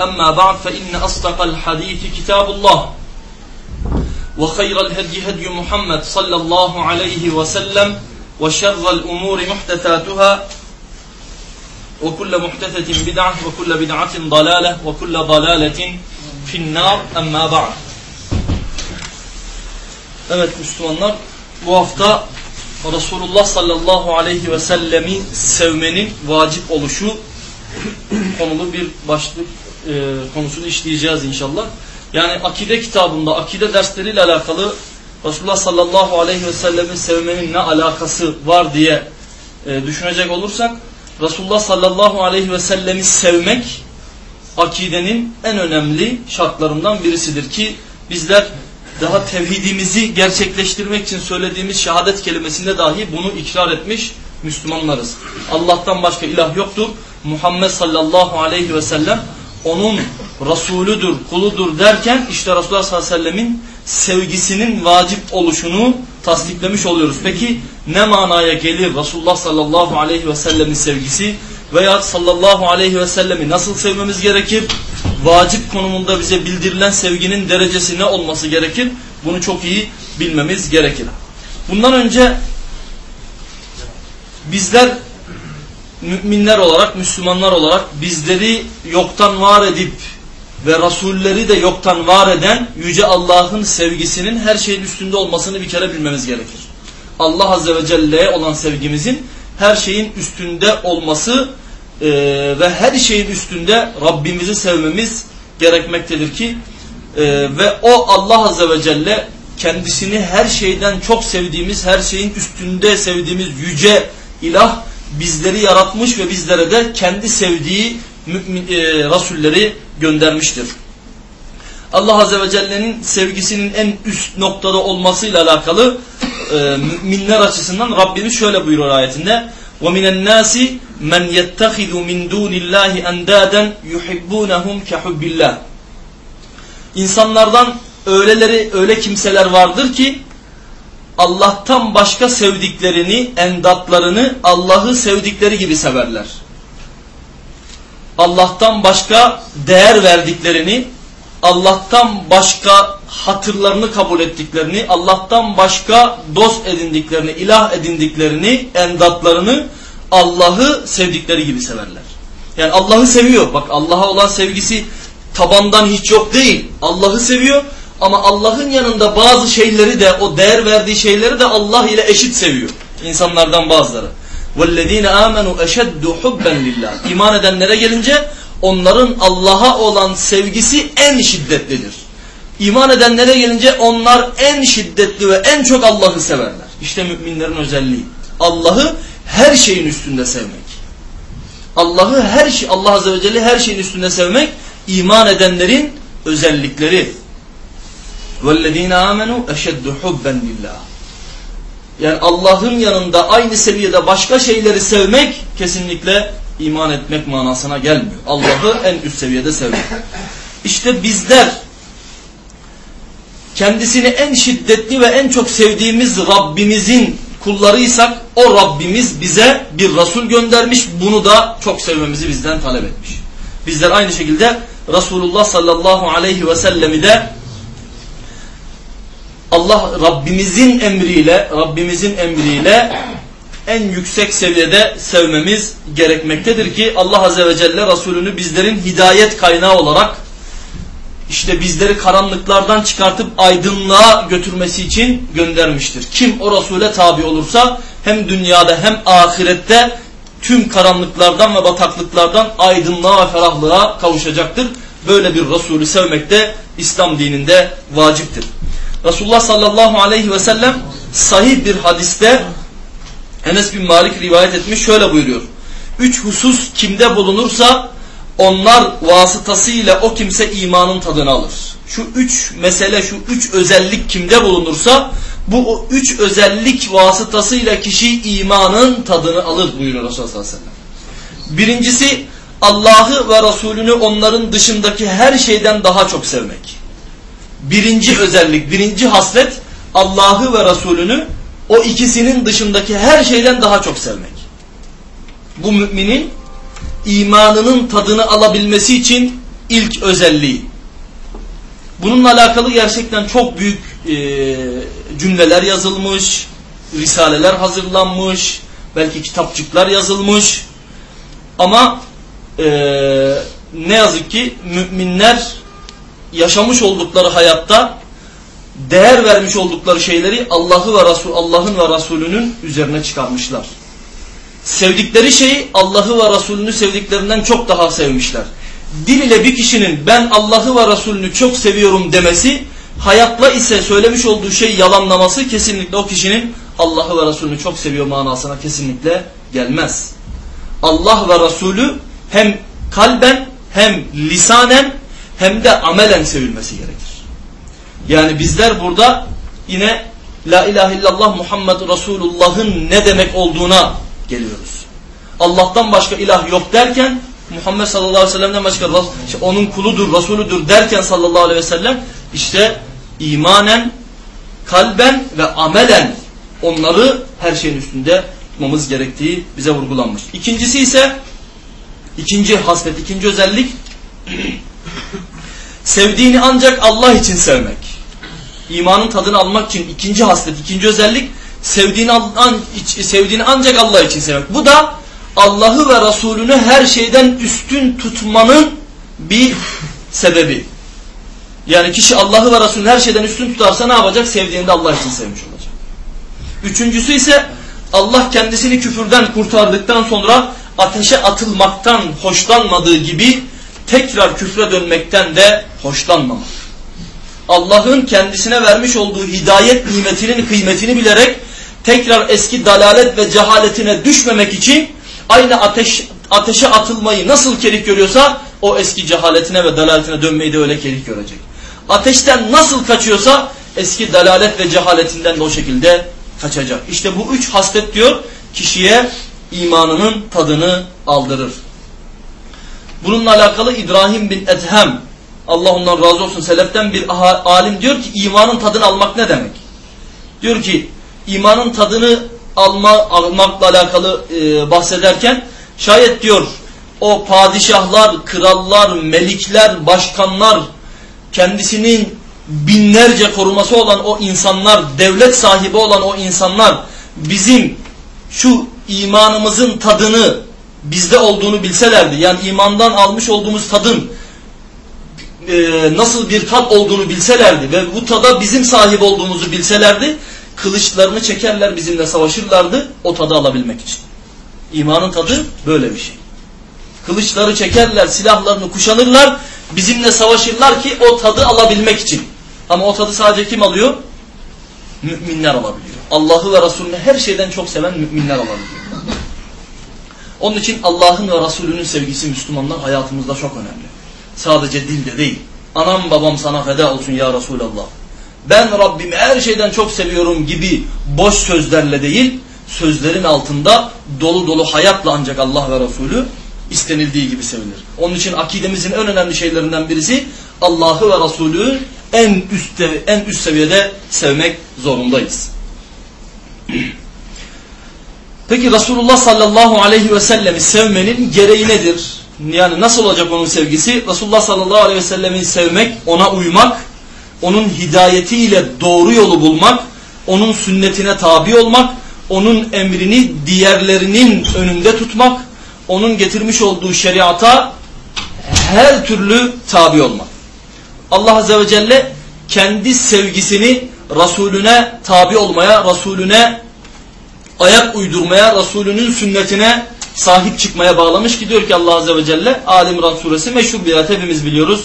أما بعد فإن أصدق الحديث كتاب الله وخير الهدي هدي محمد صلى الله عليه وسلم وشر الأمور محدثاتها وكل محدثة بدعة وكل بدعة ضلالة وكل ضلالة في النار أما بعد Evet Müslümanlar bu hafta Resulullah sallallahu aleyhi ve sellemi sevmenin vacip oluşu konulu bir başlık e, konusunu işleyeceğiz inşallah. Yani akide kitabında akide dersleriyle alakalı Resulullah sallallahu aleyhi ve sellemin sevmenin ne alakası var diye e, düşünecek olursak Resulullah sallallahu aleyhi ve sellemi sevmek akidenin en önemli şartlarından birisidir ki bizler daha tevhidimizi gerçekleştirmek için söylediğimiz şehadet kelimesinde dahi bunu ikrar etmiş Müslümanlarız. Allah'tan başka ilah yoktur. Muhammed sallallahu aleyhi ve sellem onun Resulüdür, kuludur derken işte Resulullah sallallahu aleyhi ve sellemin sevgisinin vacip oluşunu tasdiklemiş oluyoruz. Peki ne manaya gelir Resulullah sallallahu aleyhi ve sellemin sevgisi veya sallallahu aleyhi ve sellemi nasıl sevmemiz gerekir? Vacip konumunda bize bildirilen sevginin derecesi ne olması gerekir? Bunu çok iyi bilmemiz gerekir. Bundan önce bizler müminler olarak, Müslümanlar olarak bizleri yoktan var edip ve Rasulleri de yoktan var eden Yüce Allah'ın sevgisinin her şeyin üstünde olmasını bir kere bilmemiz gerekir. Allah Azze ve Celle'ye olan sevgimizin her şeyin üstünde olması e, ve her şeyin üstünde Rabbimizi sevmemiz gerekmektedir ki e, ve o Allah Azze ve Celle kendisini her şeyden çok sevdiğimiz, her şeyin üstünde sevdiğimiz yüce ilah bizleri yaratmış ve bizlere de kendi sevdiği mümin, e, rasulleri göndermiştir. Allah Azze ve Celle'nin sevgisinin en üst noktada olmasıyla alakalı e, müminler açısından Rabbimiz şöyle buyuruyor ayetinde وَمِنَ النَّاسِ مَنْ يَتَّخِذُ مِنْ دُونِ اللّٰهِ اَنْدَادًا يُحِبُّونَهُمْ كَحُبِّ اللّٰهِ İnsanlardan öyleleri, öyle kimseler vardır ki Allah'tan başka sevdiklerini, endatlarını Allah'ı sevdikleri gibi severler. Allah'tan başka değer verdiklerini, Allah'tan başka hatırlarını kabul ettiklerini, Allah'tan başka dost edindiklerini, ilah edindiklerini, endatlarını Allah'ı sevdikleri gibi severler. Yani Allah'ı seviyor. Bak Allah'a olan sevgisi tabandan hiç yok değil. Allah'ı seviyor ama Allah'ın yanında bazı şeyleri de o değer verdiği şeyleri de Allah ile eşit seviyor. İnsanlardan bazıları. وَالَّذ۪ينَ آمَنُوا اَشَدُّ حُبًّا لِلّٰهِ İman edenlere gelince onların Allah'a olan sevgisi en şiddetlidir. İman edenlere gelince onlar en şiddetli ve en çok Allah'ı severler. İşte müminlerin özelliği. Allah'ı her şeyin üstünde sevmek. Allah'ı her şey Allah azze ve celle her şeyin üstünde sevmek iman edenlerin özellikleri. وَالَّذ۪ينَ آمَنُوا اَشَدُّ حُبًّا لِلّٰهِ Yani Allah'ın yanında aynı seviyede başka şeyleri sevmek kesinlikle iman etmek manasına gelmiyor. Allah'ı en üst seviyede sevmek. İşte bizler kendisini en şiddetli ve en çok sevdiğimiz Rabbimizin kullarıysak o Rabbimiz bize bir Resul göndermiş. Bunu da çok sevmemizi bizden talep etmiş. Bizler aynı şekilde Resulullah sallallahu aleyhi ve sellemi de Allah Rabbimizin emriyle Rabbimizin emriyle en yüksek seviyede sevmemiz gerekmektedir ki Allah Azze ve Celle Resulünü bizlerin hidayet kaynağı olarak işte bizleri karanlıklardan çıkartıp aydınlığa götürmesi için göndermiştir. Kim o Resul'e tabi olursa hem dünyada hem ahirette tüm karanlıklardan ve bataklıklardan aydınlığa ve ferahlığa kavuşacaktır. Böyle bir Resulü sevmek de İslam dininde vaciptir. Resulullah sallallahu aleyhi ve sellem sahih bir hadiste Enes bin Malik rivayet etmiş şöyle buyuruyor. Üç husus kimde bulunursa onlar vasıtasıyla o kimse imanın tadını alır. Şu üç mesele, şu üç özellik kimde bulunursa bu üç özellik vasıtasıyla kişi imanın tadını alır buyuruyor Resulullah sallallahu aleyhi ve sellem. Birincisi Allah'ı ve Resulünü onların dışındaki her şeyden daha çok sevmek. Birinci özellik, birinci haslet Allah'ı ve Resulünü o ikisinin dışındaki her şeyden daha çok sevmek. Bu müminin imanının tadını alabilmesi için ilk özelliği. Bununla alakalı gerçekten çok büyük e, cümleler yazılmış, risaleler hazırlanmış, belki kitapçıklar yazılmış. Ama e, ne yazık ki müminler yaşamış oldukları hayatta değer vermiş oldukları şeyleri Allah'ı ve Resul Allah'ın ve Resulünün üzerine çıkarmışlar. Sevdikleri şeyi Allah'ı ve Resulünü sevdiklerinden çok daha sevmişler. Dil ile bir kişinin ben Allah'ı ve Resulünü çok seviyorum demesi, hayatla ise söylemiş olduğu şey yalanlaması kesinlikle o kişinin Allah'ı ve Resulünü çok seviyor manasına kesinlikle gelmez. Allah ve Resulü hem kalben hem lisanen hem de amelen sevilmesi gerekir. Yani bizler burada yine La ilahe illallah Muhammed Resulullah'ın ne demek olduğuna geliyoruz. Allah'tan başka ilah yok derken Muhammed sallallahu aleyhi ve sellem'den başka işte onun kuludur, Resuludur derken sallallahu aleyhi ve sellem işte imanen, kalben ve amelen onları her şeyin üstünde tutmamız gerektiği bize vurgulanmış. İkincisi ise ikinci haslet, ikinci özellik sevdiğini ancak Allah için sevmek. İmanın tadını almak için ikinci haslet, ikinci özellik sevdiğini, an, sevdiğini ancak Allah için sevmek. Bu da Allah'ı ve Resulünü her şeyden üstün tutmanın bir sebebi. Yani kişi Allah'ı ve Resulünü her şeyden üstün tutarsa ne yapacak? Sevdiğini de Allah için sevmiş olacak. Üçüncüsü ise Allah kendisini küfürden kurtardıktan sonra ateşe atılmaktan hoşlanmadığı gibi tekrar küfre dönmekten de hoşlanmamak. Allah'ın kendisine vermiş olduğu hidayet nimetinin kıymetini bilerek tekrar eski dalalet ve cehaletine düşmemek için aynı ateş ateşe atılmayı nasıl kerih görüyorsa o eski cehaletine ve dalaletine dönmeyi de öyle kerih görecek. Ateşten nasıl kaçıyorsa eski dalalet ve cehaletinden de o şekilde kaçacak. İşte bu üç haslet diyor kişiye imanının tadını aldırır. Bununla alakalı İbrahim bin Ethem Allah ondan razı olsun seleften bir alim diyor ki imanın tadını almak ne demek? Diyor ki imanın tadını alma, almakla alakalı e, bahsederken şayet diyor o padişahlar, krallar, melikler, başkanlar kendisinin binlerce koruması olan o insanlar, devlet sahibi olan o insanlar bizim şu imanımızın tadını bizde olduğunu bilselerdi. Yani imandan almış olduğumuz tadın e, nasıl bir tat olduğunu bilselerdi ve bu tada bizim sahip olduğumuzu bilselerdi kılıçlarını çekerler bizimle savaşırlardı o tadı alabilmek için. İmanın tadı böyle bir şey. Kılıçları çekerler, silahlarını kuşanırlar, bizimle savaşırlar ki o tadı alabilmek için. Ama o tadı sadece kim alıyor? Müminler alabiliyor. Allah'ı ve Resulünü her şeyden çok seven müminler alabiliyor. Onun için Allah'ın ve Resulünün sevgisi Müslümanlar hayatımızda çok önemli. Sadece dilde değil. Anam babam sana feda olsun ya Resulallah. Ben Rabbimi her şeyden çok seviyorum gibi boş sözlerle değil, sözlerin altında dolu dolu hayatla ancak Allah ve Resulü istenildiği gibi sevilir. Onun için akidemizin en önemli şeylerinden birisi Allah'ı ve Resulü en üst en üst seviyede sevmek zorundayız. Peki Resulullah sallallahu aleyhi ve sellemi sevmenin gereği nedir? Yani nasıl olacak onun sevgisi? Resulullah sallallahu aleyhi ve sellemi sevmek, ona uymak, onun hidayetiyle doğru yolu bulmak, onun sünnetine tabi olmak, onun emrini diğerlerinin önünde tutmak, onun getirmiş olduğu şeriata her türlü tabi olmak. Allah Azze ve Celle kendi sevgisini Resulüne tabi olmaya, Resulüne ayak uydurmaya, Resulünün sünnetine sahip çıkmaya bağlamış ki diyor ki Allah Azze ve Celle Ali İmran suresi meşhur bir ayet hepimiz biliyoruz.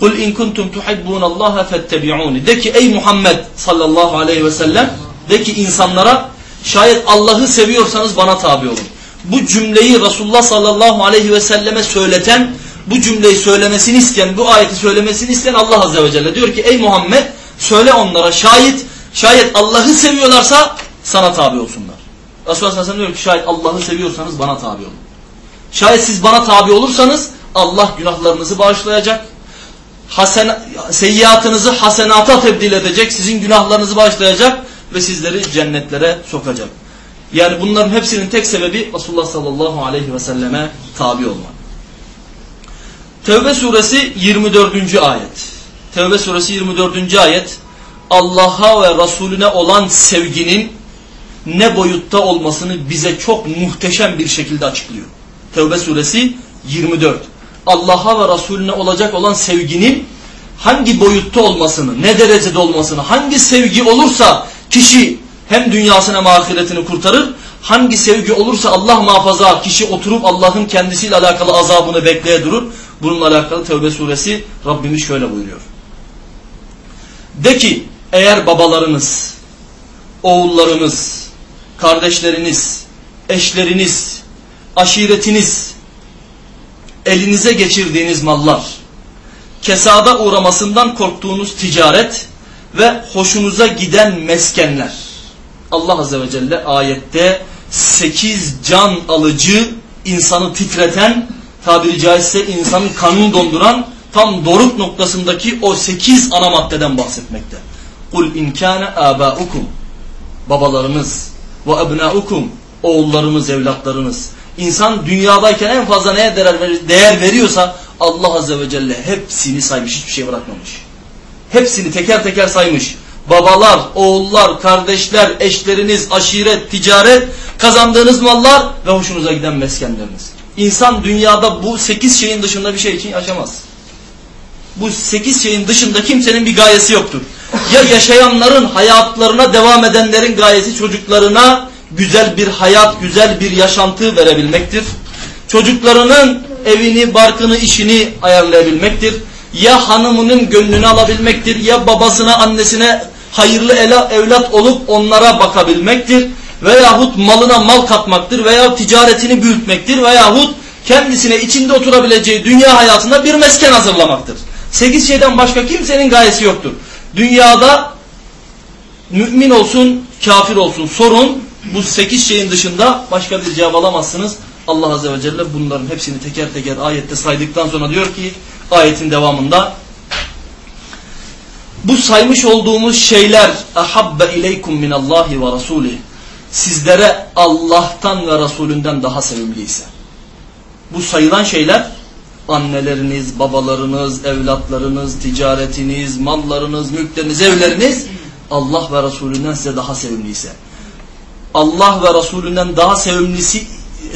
Kul in kuntum tuhibbunallaha fettebi'uni. De ki ey Muhammed sallallahu aleyhi ve sellem de ki insanlara şayet Allah'ı seviyorsanız bana tabi olun. Bu cümleyi Resulullah sallallahu aleyhi ve selleme söyleten, bu cümleyi söylemesini isteyen, bu ayeti söylemesini isteyen Allah azze ve celle diyor ki ey Muhammed söyle onlara şayet şayet Allah'ı seviyorlarsa sana tabi olsunlar. Resulullah sallallahu aleyhi ve sellem diyor ki şayet Allah'ı seviyorsanız bana tabi olun. Şayet siz bana tabi olursanız Allah günahlarınızı bağışlayacak. Hasen, seyyiatınızı hasenata tebdil edecek. Sizin günahlarınızı bağışlayacak ve sizleri cennetlere sokacak. Yani bunların hepsinin tek sebebi Resulullah sallallahu aleyhi ve selleme tabi olmak. Tevbe suresi 24. ayet. Tevbe suresi 24. ayet Allah'a ve Resulüne olan sevginin ne boyutta olmasını bize çok muhteşem bir şekilde açıklıyor. Tevbe suresi 24. Allah'a ve Resulüne olacak olan sevginin hangi boyutta olmasını, ne derecede olmasını, hangi sevgi olursa kişi hem dünyasını hem ahiretini kurtarır, hangi sevgi olursa Allah muhafaza kişi oturup Allah'ın kendisiyle alakalı azabını bekleye durur. Bununla alakalı Tevbe suresi Rabbimiz şöyle buyuruyor. De ki eğer babalarınız, oğullarınız, kardeşleriniz, eşleriniz, aşiretiniz, elinize geçirdiğiniz mallar, kesada uğramasından korktuğunuz ticaret ve hoşunuza giden meskenler. Allah Azze ve Celle ayette sekiz can alıcı, insanı titreten, tabiri caizse insanın kanını donduran tam doruk noktasındaki o sekiz ana maddeden bahsetmekte. Kul inkâne âbâukum babalarınız ve ebnâukum oğullarınız, evlatlarınız. İnsan dünyadayken en fazla neye değer veriyorsa Allah Azze ve Celle hepsini saymış, hiçbir şey bırakmamış. Hepsini teker teker saymış. Babalar, oğullar, kardeşler, eşleriniz, aşiret, ticaret, kazandığınız mallar ve hoşunuza giden meskenleriniz. İnsan dünyada bu sekiz şeyin dışında bir şey için yaşamaz. Bu sekiz şeyin dışında kimsenin bir gayesi yoktur. Ya yaşayanların, hayatlarına devam edenlerin gayesi çocuklarına güzel bir hayat, güzel bir yaşantı verebilmektir. Çocuklarının evini, barkını, işini ayarlayabilmektir. Ya hanımının gönlünü alabilmektir, ya babasına, annesine hayırlı evlat olup onlara bakabilmektir. Veyahut malına mal katmaktır veya ticaretini büyütmektir veyahut kendisine içinde oturabileceği dünya hayatında bir mesken hazırlamaktır. Sekiz şeyden başka kimsenin gayesi yoktur. Dünyada mümin olsun, kafir olsun sorun bu sekiz şeyin dışında başka bir cevap alamazsınız. Allah Azze ve Celle bunların hepsini teker teker ayette saydıktan sonra diyor ki ayetin devamında bu saymış olduğumuz şeyler ahabbe ileykum minallahi ve rasulih sizlere Allah'tan ve Resulünden daha sevimliyse bu sayılan şeyler anneleriniz, babalarınız, evlatlarınız, ticaretiniz, mallarınız, mülkleriniz, evleriniz Allah ve Resulünden size daha sevimliyse Allah ve Resulünden daha sevimlisi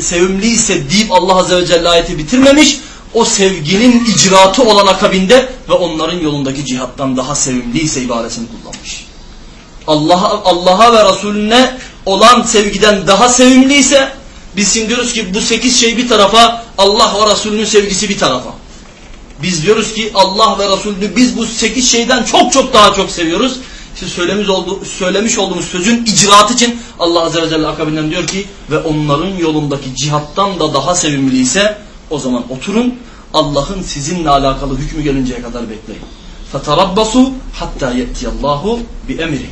sevimliyse deyip Allah Azze ve Celle ayeti bitirmemiş. O sevginin icraatı olan akabinde ve onların yolundaki cihattan daha sevimliyse ibaresini kullanmış. Allah'a Allah'a ve Resulüne olan sevgiden daha sevimliyse biz şimdi diyoruz ki bu sekiz şey bir tarafa Allah ve Resulünün sevgisi bir tarafa. Biz diyoruz ki Allah ve Resulünü biz bu sekiz şeyden çok çok daha çok seviyoruz. İşte söylemiş, oldu, söylemiş olduğumuz sözün icraatı için Allah Azze ve Celle akabinden diyor ki ve onların yolundaki cihattan da daha sevimliyse o zaman oturun Allah'ın sizinle alakalı hükmü gelinceye kadar bekleyin. فَتَرَبَّصُوا حَتَّى يَأْتِيَ اللّٰهُ بِأَمِرِهِ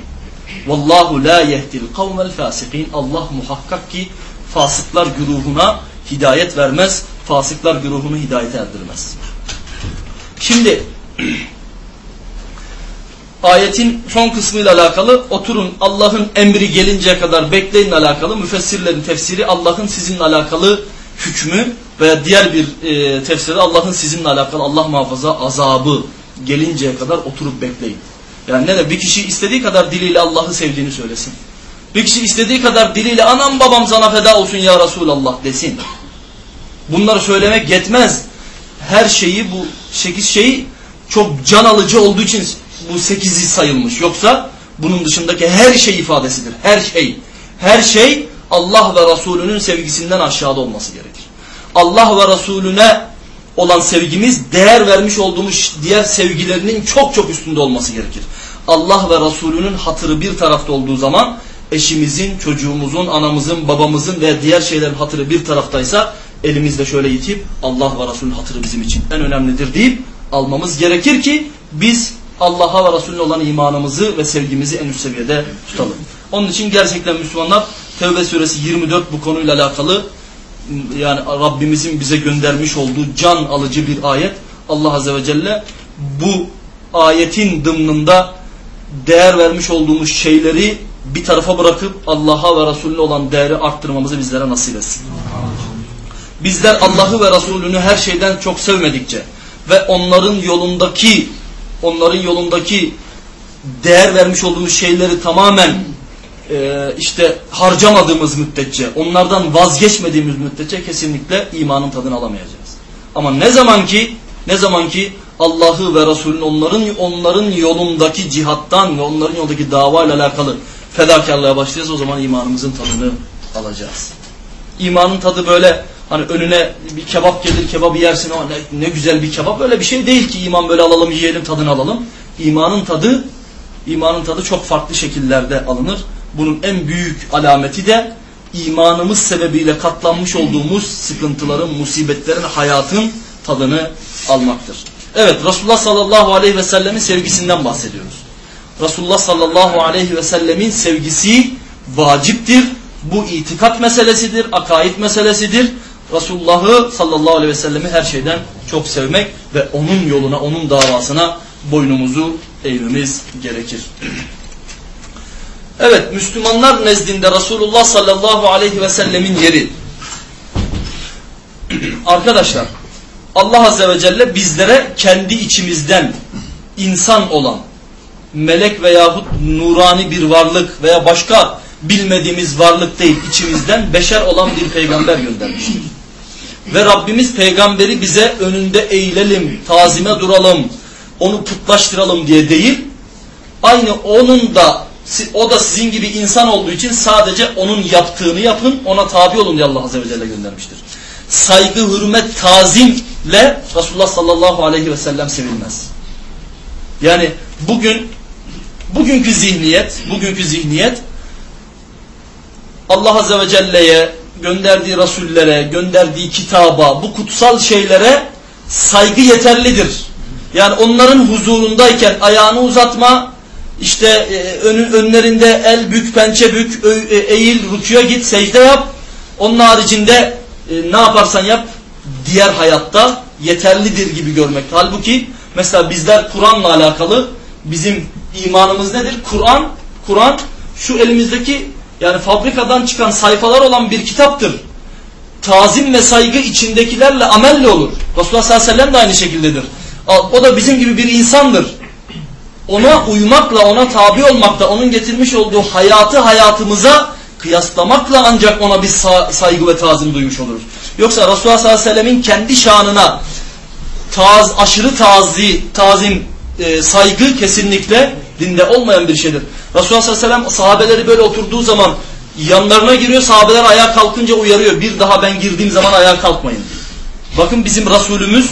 وَاللّٰهُ لَا يَهْدِ الْقَوْمَ الْفَاسِقِينَ Allah muhakkak ki fasıklar güruhuna hidayet vermez, fasıklar güruhunu hidayete erdirmez. Şimdi ayetin son kısmıyla alakalı oturun Allah'ın emri gelinceye kadar bekleyin alakalı müfessirlerin tefsiri Allah'ın sizinle alakalı hükmü veya diğer bir e, tefsirde Allah'ın sizinle alakalı Allah muhafaza azabı gelinceye kadar oturup bekleyin. Yani ne de bir kişi istediği kadar diliyle Allah'ı sevdiğini söylesin. Bir kişi istediği kadar diliyle anam babam sana feda olsun ya Resulallah desin. Bunları söylemek yetmez. Her şeyi bu sekiz şeyi çok can alıcı olduğu için bu sekizi sayılmış. Yoksa bunun dışındaki her şey ifadesidir. Her şey. Her şey Allah ve Resulünün sevgisinden aşağıda olması gerekir. Allah ve Resulüne olan sevgimiz değer vermiş olduğumuz diğer sevgilerinin çok çok üstünde olması gerekir. Allah ve Resulünün hatırı bir tarafta olduğu zaman eşimizin, çocuğumuzun, anamızın, babamızın ve diğer şeylerin hatırı bir taraftaysa elimizde şöyle itip Allah ve Resulünün hatırı bizim için en önemlidir deyip almamız gerekir ki biz Allah'a ve Resulüne olan imanımızı ve sevgimizi en üst seviyede tutalım. Onun için gerçekten Müslümanlar Tevbe suresi 24 bu konuyla alakalı yani Rabbimizin bize göndermiş olduğu can alıcı bir ayet. Allah Azze ve Celle bu ayetin dımnında değer vermiş olduğumuz şeyleri bir tarafa bırakıp Allah'a ve Resulüne olan değeri arttırmamızı bizlere nasip etsin. Bizler Allah'ı ve Resulünü her şeyden çok sevmedikçe ve onların yolundaki onların yolundaki değer vermiş olduğumuz şeyleri tamamen e, işte harcamadığımız müddetçe, onlardan vazgeçmediğimiz müddetçe kesinlikle imanın tadını alamayacağız. Ama ne zaman ki ne zaman ki Allah'ı ve Resulün onların onların yolundaki cihattan ve onların yolundaki davayla alakalı fedakarlığa başlayacağız o zaman imanımızın tadını alacağız. İmanın tadı böyle hani önüne bir kebap gelir kebabı yersin o ne, ne güzel bir kebap öyle bir şey değil ki iman böyle alalım yiyelim tadını alalım. İmanın tadı imanın tadı çok farklı şekillerde alınır. Bunun en büyük alameti de imanımız sebebiyle katlanmış olduğumuz sıkıntıların, musibetlerin, hayatın tadını almaktır. Evet Resulullah sallallahu aleyhi ve sellemin sevgisinden bahsediyoruz. Resulullah sallallahu aleyhi ve sellemin sevgisi vaciptir. Bu itikat meselesidir, akaid meselesidir. Resulullah'ı sallallahu aleyhi ve sellemi her şeyden çok sevmek ve onun yoluna, onun davasına boynumuzu eğmemiz gerekir. Evet, Müslümanlar nezdinde Resulullah sallallahu aleyhi ve sellemin yeri. Arkadaşlar, Allah azze ve celle bizlere kendi içimizden insan olan, melek veyahut nurani bir varlık veya başka bilmediğimiz varlık değil, içimizden beşer olan bir peygamber göndermiştir. Ve Rabbimiz peygamberi bize önünde eğilelim, tazime duralım, onu putlaştıralım diye değil, aynı onun da o da sizin gibi insan olduğu için sadece onun yaptığını yapın, ona tabi olun diye Allah Azze ve Celle göndermiştir. Saygı, hürmet, tazimle Resulullah sallallahu aleyhi ve sellem sevilmez. Yani bugün, bugünkü zihniyet, bugünkü zihniyet Allah Azze ve Celle'ye, gönderdiği Resullere, gönderdiği kitaba, bu kutsal şeylere saygı yeterlidir. Yani onların huzurundayken ayağını uzatma, işte e, önlerinde el bük, pençe bük, e, eğil, rükuya git, secde yap. Onun haricinde e, ne yaparsan yap, diğer hayatta yeterlidir gibi görmek. Halbuki mesela bizler Kur'an'la alakalı bizim imanımız nedir? Kur'an, Kur'an şu elimizdeki yani fabrikadan çıkan sayfalar olan bir kitaptır. Tazim ve saygı içindekilerle amelle olur. Resulullah sallallahu aleyhi ve sellem de aynı şekildedir. O da bizim gibi bir insandır. Ona uymakla, ona tabi olmakla, onun getirmiş olduğu hayatı hayatımıza kıyaslamakla ancak ona bir saygı ve tazim duymuş oluruz. Yoksa Resulullah sallallahu aleyhi ve sellemin kendi şanına taz, aşırı tazi, tazim, e, saygı kesinlikle dinde olmayan bir şeydir. Resulullah sallallahu aleyhi ve sellem sahabeleri böyle oturduğu zaman yanlarına giriyor, sahabeler ayağa kalkınca uyarıyor. Bir daha ben girdiğim zaman ayağa kalkmayın Bakın bizim Resulümüz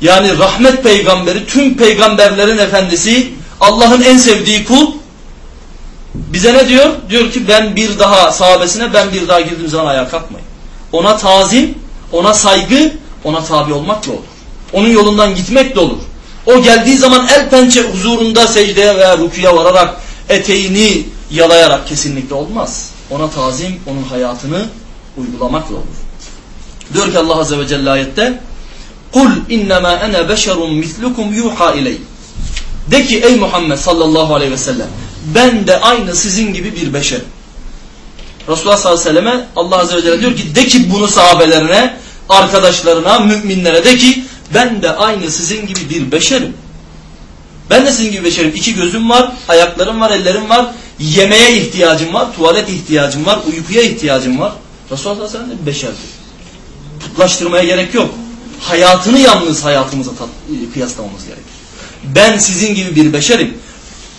yani rahmet peygamberi, tüm peygamberlerin efendisi, Allah'ın en sevdiği kul bize ne diyor? Diyor ki ben bir daha sahabesine ben bir daha girdiğim zaman ayağa kalkmayın. Ona tazim, ona saygı, ona tabi olmakla olur. Onun yolundan gitmekle olur. O geldiği zaman el pençe huzurunda secdeye veya rükuya vararak eteğini yalayarak kesinlikle olmaz. Ona tazim, onun hayatını uygulamakla olur. Diyor ki Allah Azze ve Celle ayette Kul innema ene beşerun mislukum yuha iley. De ki ey Muhammed sallallahu aleyhi ve sellem ben de aynı sizin gibi bir beşer. Resulullah sallallahu aleyhi ve selleme Allah azze ve celle diyor ki de ki bunu sahabelerine, arkadaşlarına, müminlere de ki ben de aynı sizin gibi bir beşerim. Ben de sizin gibi beşerim. İki gözüm var, ayaklarım var, ellerim var. Yemeğe ihtiyacım var, tuvalet ihtiyacım var, uykuya ihtiyacım var. Resulullah sallallahu aleyhi ve sellem beşerdi. Putlaştırmaya gerek yok. Hayatını yalnız hayatımıza kıyaslamamız gerekir. Ben sizin gibi bir beşerim.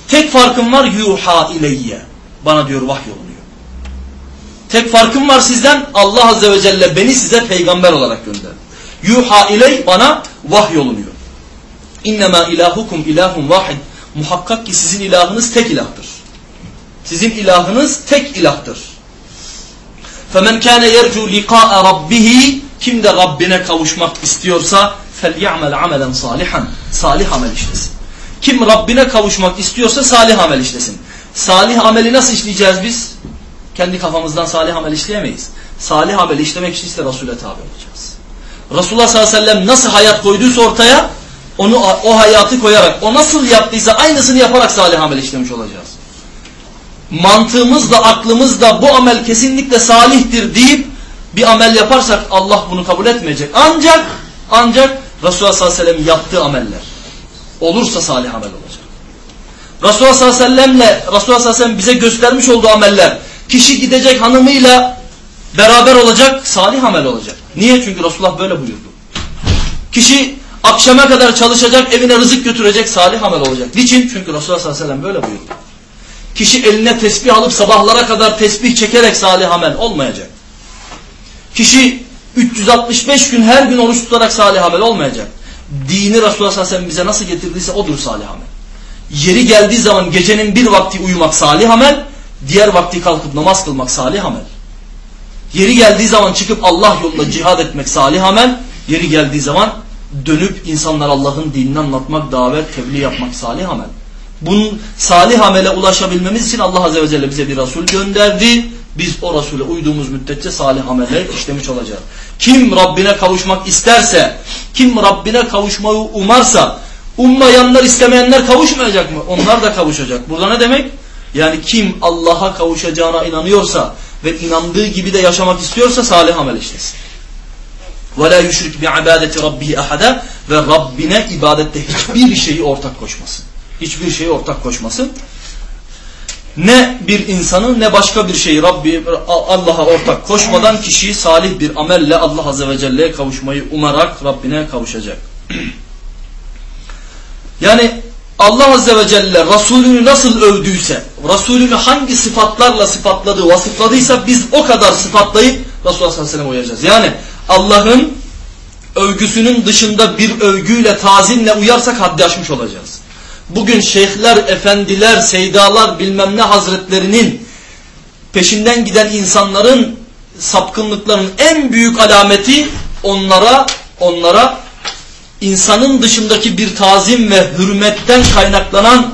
Tek farkım var yuha ileyye. Bana diyor vahyolunuyor. Tek farkım var sizden Allah Azze ve Celle beni size peygamber olarak gönderdi. Yuha iley bana vahyolunuyor. İnnemâ ilahukum ilahun vahid. Muhakkak ki sizin ilahınız tek ilahtır. Sizin ilahınız tek ilahtır. فَمَنْ كَانَ يَرْجُوا لِقَاءَ رَبِّهِ Kim de Rabbine kavuşmak istiyorsa فَلْيَعْمَلْ عَمَلًا صَالِحًا Salih amel işlesin. Kim Rabbine kavuşmak istiyorsa salih amel işlesin. Salih ameli nasıl işleyeceğiz biz? Kendi kafamızdan salih amel işleyemeyiz. Salih amel işlemek için ise Resul'e tabi olacağız. Resulullah sallallahu aleyhi ve sellem nasıl hayat koyduysa ortaya onu o hayatı koyarak o nasıl yaptıysa aynısını yaparak salih amel işlemiş olacağız. Mantığımızla aklımızla bu amel kesinlikle salihtir deyip bir amel yaparsak Allah bunu kabul etmeyecek. Ancak ancak Resulullah sallallahu aleyhi ve sellem yaptığı ameller olursa salih amel olacak. Resulullah sallallahu aleyhi ve sellemle Resulullah sallallahu aleyhi ve sellem bize göstermiş olduğu ameller kişi gidecek hanımıyla beraber olacak salih amel olacak. Niye? Çünkü Resulullah böyle buyurdu. Kişi akşama kadar çalışacak evine rızık götürecek salih amel olacak. Niçin? Çünkü Resulullah sallallahu aleyhi ve sellem böyle buyurdu. Kişi eline tesbih alıp sabahlara kadar tesbih çekerek salih amel olmayacak. Kişi 365 gün her gün oruç tutarak salih amel olmayacak. Dini Resulullah sallallahu aleyhi ve sellem bize nasıl getirdiyse odur salih amel. Yeri geldiği zaman gecenin bir vakti uyumak salih amel, diğer vakti kalkıp namaz kılmak salih amel. Yeri geldiği zaman çıkıp Allah yolunda cihad etmek salih amel, yeri geldiği zaman dönüp insanlar Allah'ın dinini anlatmak, davet, tebliğ yapmak salih amel. Bunun salih amele ulaşabilmemiz için Allah Azze ve Celle bize bir Resul gönderdi. Biz o Resul'e uyduğumuz müddetçe salih ameller işlemiş olacağız. Kim Rabbine kavuşmak isterse, kim Rabbine kavuşmayı umarsa, ummayanlar istemeyenler kavuşmayacak mı? Onlar da kavuşacak. Burada ne demek? Yani kim Allah'a kavuşacağına inanıyorsa ve inandığı gibi de yaşamak istiyorsa salih amel işlesin. وَلَا يُشْرِكْ بِعَبَادَةِ رَبِّهِ اَحَدًا Ve Rabbine ibadette hiçbir şeyi ortak koşmasın. Hiçbir şeyi ortak koşmasın. Ne bir insanı ne başka bir şeyi Rabbi Allah'a ortak koşmadan kişi salih bir amelle Allah Azze ve Celle'ye kavuşmayı umarak Rabbine kavuşacak. yani Allah Azze ve Celle Resulünü nasıl övdüyse, Resulünü hangi sıfatlarla sıfatladı, vasıfladıysa biz o kadar sıfatlayıp Resulullah sallallahu aleyhi ve sellem uyacağız. Yani Allah'ın övgüsünün dışında bir övgüyle, tazimle uyarsak haddi aşmış olacağız. Bugün şeyhler, efendiler, seydalar bilmem ne hazretlerinin peşinden giden insanların sapkınlıklarının en büyük alameti onlara onlara insanın dışındaki bir tazim ve hürmetten kaynaklanan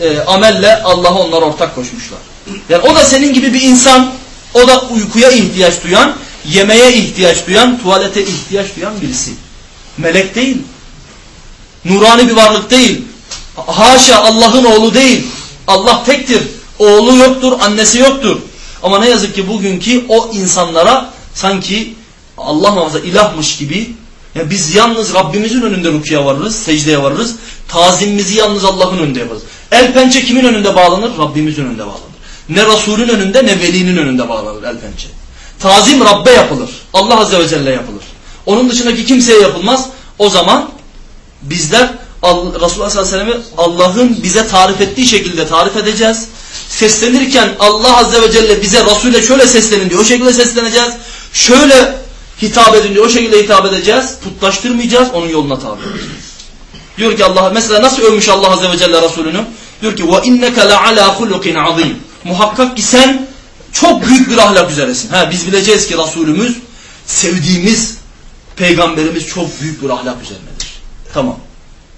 e, amelle Allah'a onlar ortak koşmuşlar. Yani o da senin gibi bir insan, o da uykuya ihtiyaç duyan, yemeğe ihtiyaç duyan, tuvalete ihtiyaç duyan birisi. Melek değil. Nurani bir varlık değil. Haşa Allah'ın oğlu değil. Allah tektir. Oğlu yoktur, annesi yoktur. Ama ne yazık ki bugünkü o insanlara sanki Allah muhafaza ilahmış gibi yani biz yalnız Rabbimizin önünde rukiye varırız, secdeye varırız. Tazimimizi yalnız Allah'ın önünde yaparız. El pençe kimin önünde bağlanır? Rabbimizin önünde bağlanır. Ne Resulün önünde ne velinin önünde bağlanır el pençe. Tazim Rabbe yapılır. Allah Azze ve Celle yapılır. Onun dışındaki kimseye yapılmaz. O zaman bizler Resulullah sallallahu aleyhi ve sellem'i Allah'ın bize tarif ettiği şekilde tarif edeceğiz. Seslenirken Allah Azze ve Celle bize Resul'e şöyle seslenin diyor. O şekilde sesleneceğiz. Şöyle hitap edin diyor. O şekilde hitap edeceğiz. Putlaştırmayacağız. Onun yoluna tabi olacağız. Diyor ki Allah mesela nasıl övmüş Allah Azze ve Celle Resulünü? Diyor ki وَاِنَّكَ لَعَلَى خُلُقٍ عَظِيمٍ Muhakkak ki sen çok büyük bir ahlak üzeresin. Ha, biz bileceğiz ki Resulümüz sevdiğimiz peygamberimiz çok büyük bir ahlak üzerindedir. Tamam.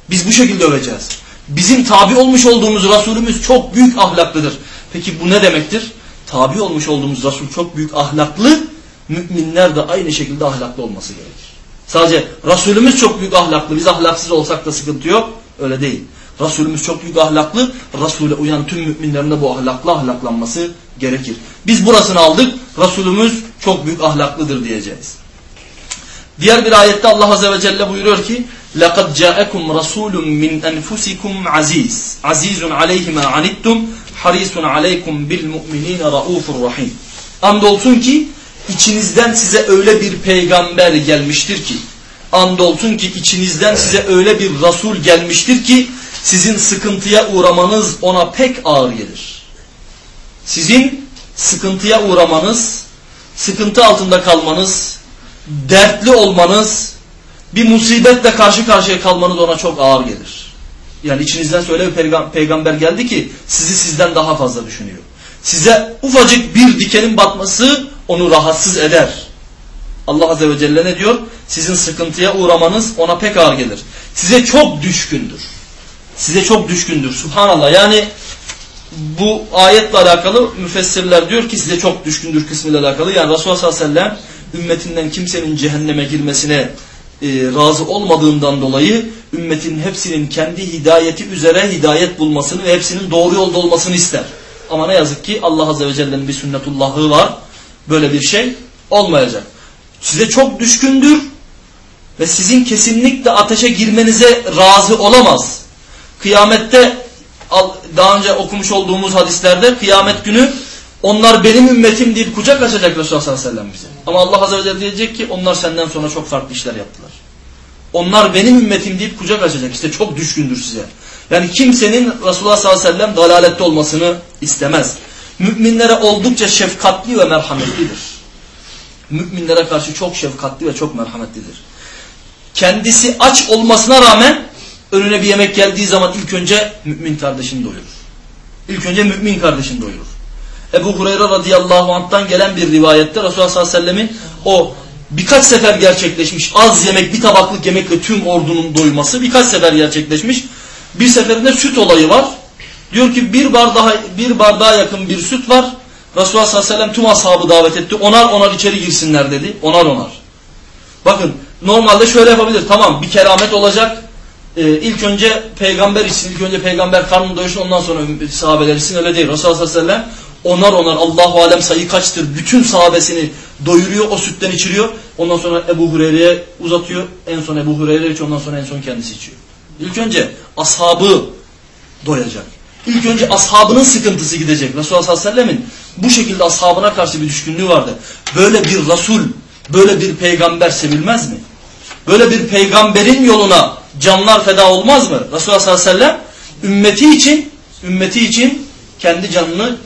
Biz bu şekilde öveceğiz. Bizim tabi olmuş olduğumuz Resulümüz çok büyük ahlaklıdır. Peki bu ne demektir? Tabi olmuş olduğumuz Resul çok büyük ahlaklı, müminler de aynı şekilde ahlaklı olması gerekir. Sadece Resulümüz çok büyük ahlaklı, biz ahlaksız olsak da sıkıntı yok. Öyle değil. Resulümüz çok büyük ahlaklı, Resul'e uyan tüm müminlerin de bu ahlaklı ahlaklanması gerekir. Biz burasını aldık, Resulümüz çok büyük ahlaklıdır diyeceğiz. Diğer bir ayette Allah Azze ve Celle buyuruyor ki لَقَدْ جَاءَكُمْ رَسُولٌ مِّنْ أَنْفُسِكُمْ عَز۪يزٌ عَز۪يزٌ عَلَيْهِ مَا عَنِتُّمْ حَرِيسٌ عَلَيْكُمْ بِالْمُؤْمِنِينَ رَؤُوفٌ رَحِيمٌ Andolsun ki içinizden size öyle bir peygamber gelmiştir ki andolsun ki içinizden size öyle bir Resul gelmiştir ki sizin sıkıntıya uğramanız ona pek ağır gelir. Sizin sıkıntıya uğramanız, sıkıntı altında kalmanız, dertli olmanız, bir musibetle karşı karşıya kalmanız ona çok ağır gelir. Yani içinizden öyle bir peygamber geldi ki sizi sizden daha fazla düşünüyor. Size ufacık bir dikenin batması onu rahatsız eder. Allah Azze ve Celle ne diyor? Sizin sıkıntıya uğramanız ona pek ağır gelir. Size çok düşkündür. Size çok düşkündür. Subhanallah. Yani bu ayetle alakalı müfessirler diyor ki size çok düşkündür kısmıyla alakalı. Yani Resulullah sallallahu aleyhi ve sellem ümmetinden kimsenin cehenneme girmesine e, razı olmadığından dolayı ümmetin hepsinin kendi hidayeti üzere hidayet bulmasını ve hepsinin doğru yolda olmasını ister. Ama ne yazık ki Allah Azze ve Celle'nin bir sünnetullahı var. Böyle bir şey olmayacak. Size çok düşkündür ve sizin kesinlikle ateşe girmenize razı olamaz. Kıyamette daha önce okumuş olduğumuz hadislerde kıyamet günü onlar benim ümmetim deyip kucak açacak Resulullah sallallahu aleyhi ve sellem bize. Ama Allah azze ve celle diyecek ki onlar senden sonra çok farklı işler yaptılar. Onlar benim ümmetim deyip kucak açacak. İşte çok düşkündür size. Yani kimsenin Resulullah sallallahu aleyhi ve sellem dalalette olmasını istemez. Müminlere oldukça şefkatli ve merhametlidir. Müminlere karşı çok şefkatli ve çok merhametlidir. Kendisi aç olmasına rağmen önüne bir yemek geldiği zaman ilk önce mümin kardeşini doyurur. İlk önce mümin kardeşini doyurur. Ebu Hureyre radıyallahu anh'tan gelen bir rivayette Resulullah sallallahu aleyhi ve sellemin o birkaç sefer gerçekleşmiş az yemek bir tabaklık yemekle tüm ordunun doyması birkaç sefer gerçekleşmiş. Bir seferinde süt olayı var. Diyor ki bir bardağa, bir bardağa yakın bir süt var. Resulullah sallallahu aleyhi ve sellem tüm ashabı davet etti. Onar onar içeri girsinler dedi. Onar onar. Bakın normalde şöyle yapabilir. Tamam bir keramet olacak. Ee, ilk önce peygamber için, ilk önce peygamber karnını doyursun ondan sonra sahabeler için öyle değil. Resulullah sallallahu aleyhi ve sellem onar onar Allahu alem sayı kaçtır. Bütün sahabesini doyuruyor, o sütten içiriyor. Ondan sonra Ebu Hureyre'ye uzatıyor. En son Ebu Hureyre içiyor, ondan sonra en son kendisi içiyor. İlk önce ashabı doyacak. İlk önce ashabının sıkıntısı gidecek. Resulullah sallallahu aleyhi ve sellemin bu şekilde ashabına karşı bir düşkünlüğü vardı. Böyle bir Resul, böyle bir peygamber sevilmez mi? Böyle bir peygamberin yoluna canlar feda olmaz mı? Resulullah sallallahu aleyhi ve sellem ümmeti için, ümmeti için kendi canını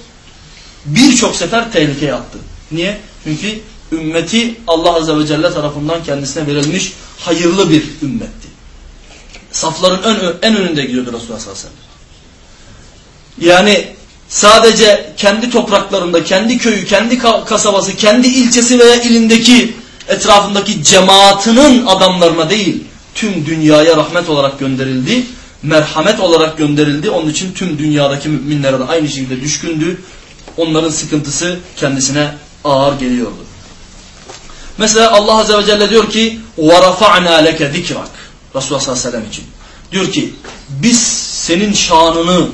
birçok sefer tehlikeye attı. Niye? Çünkü ümmeti Allah azze ve celle tarafından kendisine verilmiş hayırlı bir ümmetti. Safların en, en önünde gidiyordu Resulullah sallallahu aleyhi ve sellem. Yani sadece kendi topraklarında, kendi köyü, kendi kasabası, kendi ilçesi veya ilindeki etrafındaki cemaatinin adamlarına değil, tüm dünyaya rahmet olarak gönderildi, merhamet olarak gönderildi. Onun için tüm dünyadaki müminlere de aynı şekilde düşkündü. Onların sıkıntısı kendisine ağır geliyordu. Mesela Allah Azze ve Celle diyor ki وَرَفَعْنَا لَكَ ذِكْرَكَ Resulullah sallallahu aleyhi ve sellem için. Diyor ki biz senin şanını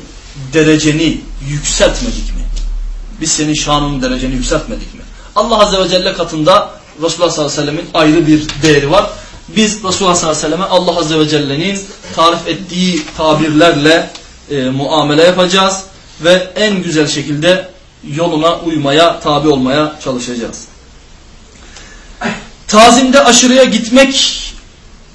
dereceni yükseltmedik mi? Biz senin şanının dereceni yükseltmedik mi? Allah Azze ve Celle katında Resulullah sallallahu aleyhi ve sellemin ayrı bir değeri var. Biz Resulullah sallallahu aleyhi ve selleme Allah Azze ve Celle'nin tarif ettiği tabirlerle e, muamele yapacağız ve en güzel şekilde yoluna uymaya, tabi olmaya çalışacağız. Tazimde aşırıya gitmek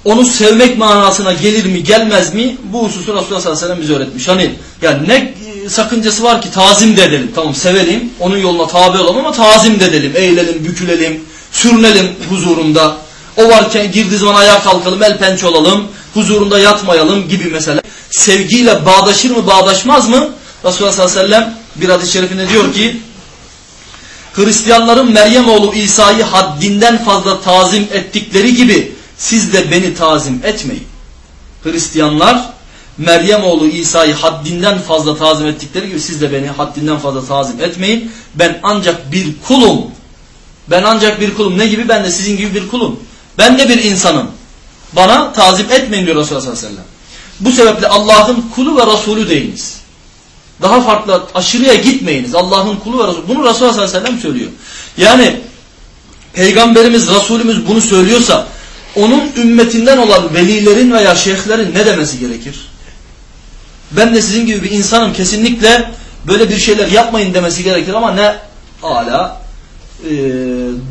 onu sevmek manasına gelir mi gelmez mi bu hususu Resulullah sallallahu aleyhi ve sellem bize öğretmiş. Hani yani ne sakıncası var ki tazim de edelim. Tamam sevelim onun yoluna tabi olalım ama tazim de edelim. Eğilelim, bükülelim, sürünelim huzurunda. O varken girdiği zaman ayağa kalkalım, el pençe olalım, huzurunda yatmayalım gibi mesela. Sevgiyle bağdaşır mı bağdaşmaz mı? Resulullah sallallahu aleyhi ve sellem bir hadis-i şerifinde diyor ki Hristiyanların Meryem oğlu İsa'yı haddinden fazla tazim ettikleri gibi siz de beni tazim etmeyin. Hristiyanlar Meryem oğlu İsa'yı haddinden fazla tazim ettikleri gibi siz de beni haddinden fazla tazim etmeyin. Ben ancak bir kulum. Ben ancak bir kulum. Ne gibi? Ben de sizin gibi bir kulum. Ben de bir insanım. Bana tazim etmeyin diyor Resulullah sallallahu aleyhi ve sellem. Bu sebeple Allah'ın kulu ve Resulü deyiniz. Daha farklı aşırıya gitmeyiniz. Allah'ın kulu ve Resulü. Bunu Resulullah sallallahu aleyhi ve sellem söylüyor. Yani Peygamberimiz, Resulümüz bunu söylüyorsa onun ümmetinden olan velilerin veya şeyhlerin ne demesi gerekir? Ben de sizin gibi bir insanım kesinlikle böyle bir şeyler yapmayın demesi gerekir ama ne hala e,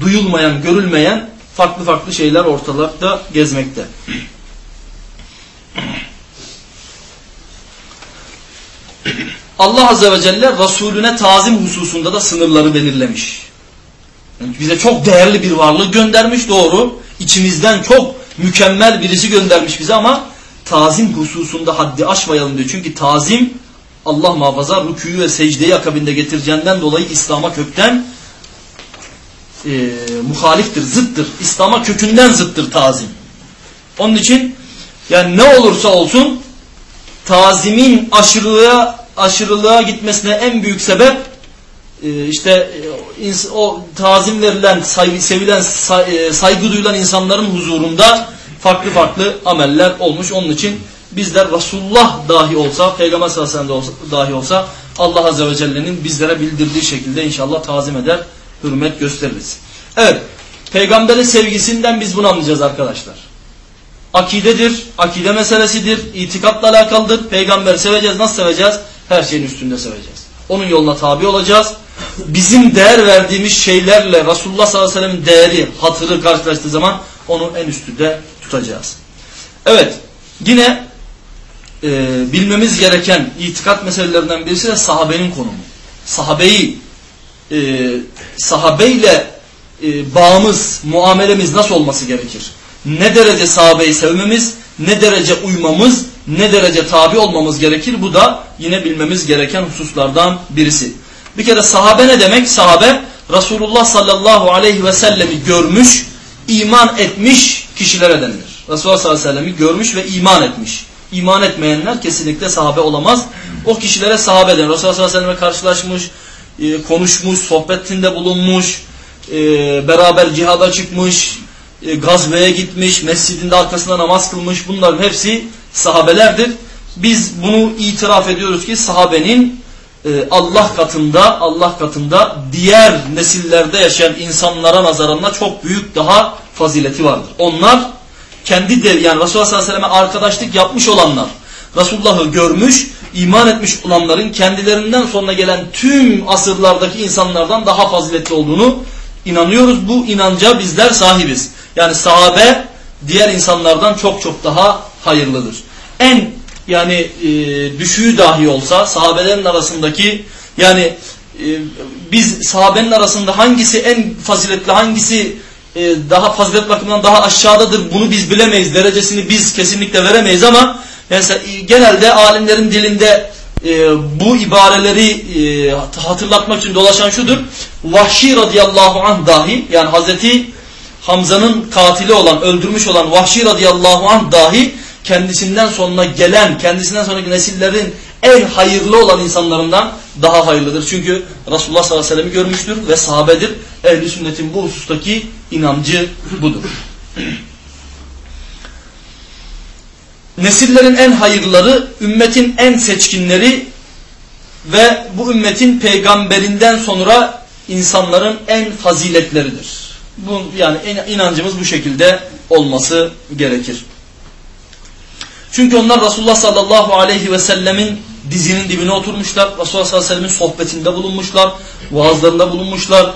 duyulmayan, görülmeyen farklı farklı şeyler ortalıkta gezmekte. Allah Azze ve Celle Resulüne tazim hususunda da sınırları belirlemiş. Yani bize çok değerli bir varlık göndermiş doğru. İçimizden çok mükemmel birisi göndermiş bize ama tazim hususunda haddi aşmayalım diyor. Çünkü tazim Allah muhafaza rüküyü ve secdeyi akabinde getireceğinden dolayı İslam'a kökten e, muhaliftir, zıttır. İslam'a kökünden zıttır tazim. Onun için yani ne olursa olsun tazimin aşırılığa aşırılığa gitmesine en büyük sebep işte e, o tazim verilen, saygı, sevilen, e, saygı duyulan insanların huzurunda farklı farklı ameller olmuş. Onun için bizler Resulullah dahi olsa, Peygamber sallallahu aleyhi ve sellem dahi olsa Allah azze ve celle'nin bizlere bildirdiği şekilde inşallah tazim eder, hürmet gösteririz. Evet, peygamberin sevgisinden biz bunu anlayacağız arkadaşlar. Akidedir, akide meselesidir, itikatla alakalıdır. Peygamberi seveceğiz, nasıl seveceğiz? Her şeyin üstünde seveceğiz. Onun yoluna tabi olacağız. Bizim değer verdiğimiz şeylerle Resulullah sallallahu aleyhi ve sellem'in değeri, hatırı karşılaştığı zaman onu en üstünde tutacağız. Evet, yine e, bilmemiz gereken itikat meselelerinden birisi de sahabenin konumu. Sahabeyi, e, sahabeyle e, bağımız, muamelemiz nasıl olması gerekir? Ne derece sahabeyi sevmemiz, ne derece uymamız, ne derece tabi olmamız gerekir? Bu da yine bilmemiz gereken hususlardan birisi. Bir kere sahabe ne demek? Sahabe Resulullah sallallahu aleyhi ve sellemi görmüş, iman etmiş kişilere denilir. Resulullah sallallahu aleyhi ve sellemi görmüş ve iman etmiş. İman etmeyenler kesinlikle sahabe olamaz. O kişilere sahabe denir. Resulullah sallallahu aleyhi ve selleme karşılaşmış, e, konuşmuş, sohbetinde bulunmuş, e, beraber cihada çıkmış, e, gazveye gitmiş, mescidinde arkasında namaz kılmış. Bunların hepsi sahabelerdir. Biz bunu itiraf ediyoruz ki sahabenin Allah katında Allah katında diğer nesillerde yaşayan insanlara nazaranla çok büyük daha fazileti vardır. Onlar kendi de yani Resulullah sallallahu aleyhi ve selleme arkadaşlık yapmış olanlar, Resulullah'ı görmüş, iman etmiş olanların kendilerinden sonra gelen tüm asırlardaki insanlardan daha faziletli olduğunu inanıyoruz. Bu inanca bizler sahibiz. Yani sahabe diğer insanlardan çok çok daha hayırlıdır. En yani e, düşüğü dahi olsa sahabelerin arasındaki yani e, biz sahabenin arasında hangisi en faziletli hangisi e, daha fazilet bakımından daha aşağıdadır bunu biz bilemeyiz. Derecesini biz kesinlikle veremeyiz ama mesela e, genelde alimlerin dilinde e, bu ibareleri e, hatırlatmak için dolaşan şudur. Vahşi radıyallahu anh dahi yani Hazreti Hamza'nın katili olan, öldürmüş olan Vahşi radıyallahu anh dahi kendisinden sonra gelen, kendisinden sonraki nesillerin en hayırlı olan insanlarından daha hayırlıdır. Çünkü Resulullah sallallahu aleyhi ve sellem'i görmüştür ve sahabedir. Ehli sünnetin bu husustaki inancı budur. Nesillerin en hayırları, ümmetin en seçkinleri ve bu ümmetin peygamberinden sonra insanların en faziletleridir. Bu yani inancımız bu şekilde olması gerekir. Çünkü onlar Resulullah sallallahu aleyhi ve sellemin dizinin dibine oturmuşlar. Resulullah sallallahu aleyhi ve sellemin sohbetinde bulunmuşlar. Vaazlarında bulunmuşlar.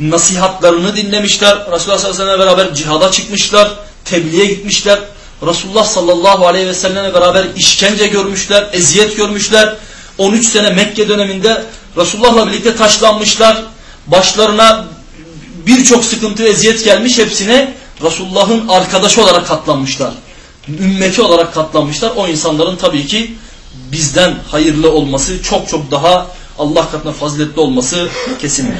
Nasihatlarını dinlemişler. Resulullah sallallahu aleyhi ve sellem'le beraber cihada çıkmışlar. Tebliğe gitmişler. Resulullah sallallahu aleyhi ve sellem'le beraber işkence görmüşler. Eziyet görmüşler. 13 sene Mekke döneminde Resulullah'la birlikte taşlanmışlar. Başlarına birçok sıkıntı eziyet gelmiş. Hepsine Resulullah'ın arkadaşı olarak katlanmışlar ümmeti olarak katlanmışlar. O insanların tabii ki bizden hayırlı olması, çok çok daha Allah katına faziletli olması kesindir.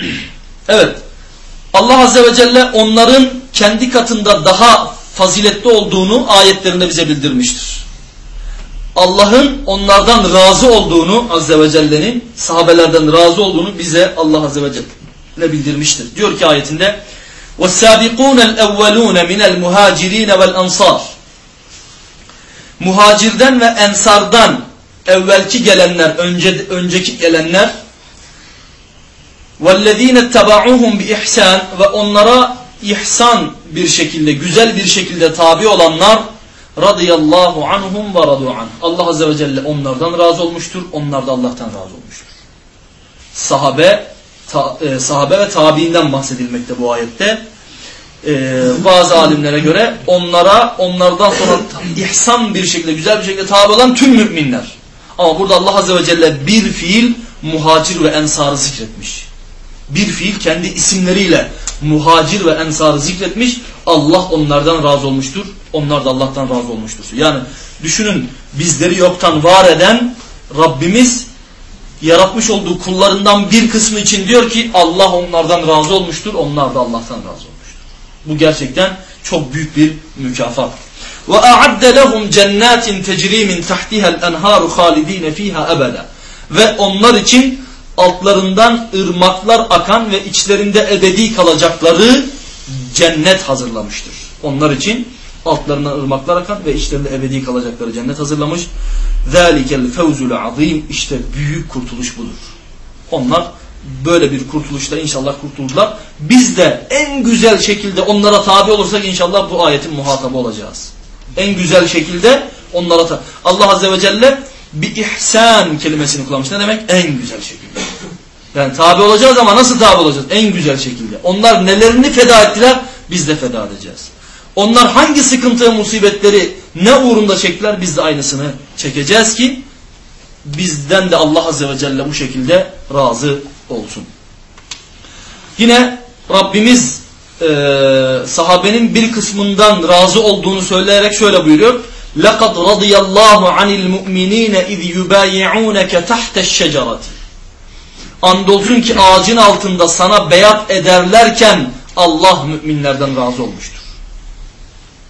Evet. Allah Azze ve Celle onların kendi katında daha faziletli olduğunu ayetlerinde bize bildirmiştir. Allah'ın onlardan razı olduğunu Azze ve Celle'nin sahabelerden razı olduğunu bize Allah Azze ve Celle bildirmiştir. Diyor ki ayetinde وَالسَّابِقُونَ الْاَوَّلُونَ مِنَ الْمُهَاجِرِينَ وَالْاَنْصَارِ Muhacirden ve ensardan evvelki gelenler, önce, önceki gelenler وَالَّذ۪ينَ اتَّبَعُوهُمْ بِإِحْسَانٍ ve onlara ihsan bir şekilde, güzel bir şekilde tabi olanlar radıyallahu anhum ve radu an. Allah azze ve celle onlardan razı olmuştur, onlar da Allah'tan razı olmuştur. Sahabe, ta, e, sahabe ve tabiinden bahsedilmekte bu ayette. E, bazı alimlere göre onlara, onlardan sonra ihsan bir şekilde, güzel bir şekilde tabi olan tüm müminler. Ama burada Allah azze ve celle bir fiil muhacir ve ensarı zikretmiş. Bir fiil kendi isimleriyle muhacir ve ensarı zikretmiş. Allah onlardan razı olmuştur. Onlar da Allah'tan razı olmuştur. Yani düşünün bizleri yoktan var eden Rabbimiz yaratmış olduğu kullarından bir kısmı için diyor ki Allah onlardan razı olmuştur. Onlar da Allah'tan razı olmuştur. Bu gerçekten çok büyük bir mükafat. Lehum cennetin tecri min tahtiha's enharu halidin fiha ebeda. Ve onlar için altlarından ırmaklar akan ve içlerinde ebedi kalacakları cennet hazırlamıştır. Onlar için altlarından ırmaklar akan ve içlerinde ebedi kalacakları cennet hazırlamış. ذَٰلِكَ الْفَوْزُ الْعَظِيمِ İşte büyük kurtuluş budur. Onlar böyle bir kurtuluşta inşallah kurtuldular. Biz de en güzel şekilde onlara tabi olursak inşallah bu ayetin muhatabı olacağız. En güzel şekilde onlara tabi. Allah Azze ve Celle bir ihsan kelimesini kullanmış. Ne demek? En güzel şekilde. Yani tabi olacağız ama nasıl tabi olacağız? En güzel şekilde. Onlar nelerini feda ettiler? Biz de feda edeceğiz. Onlar hangi sıkıntı musibetleri ne uğrunda çektiler? Biz de aynısını çekeceğiz ki bizden de Allah Azze ve Celle bu şekilde razı olsun. Yine Rabbimiz e, sahabenin bir kısmından razı olduğunu söyleyerek şöyle buyuruyor. لَقَدْ رَضِيَ اللّٰهُ عَنِ الْمُؤْمِنِينَ اِذْ يُبَايِعُونَكَ تَحْتَ الشَّجَرَةِ Andolsun ki ağacın altında sana beyat ederlerken Allah müminlerden razı olmuştur.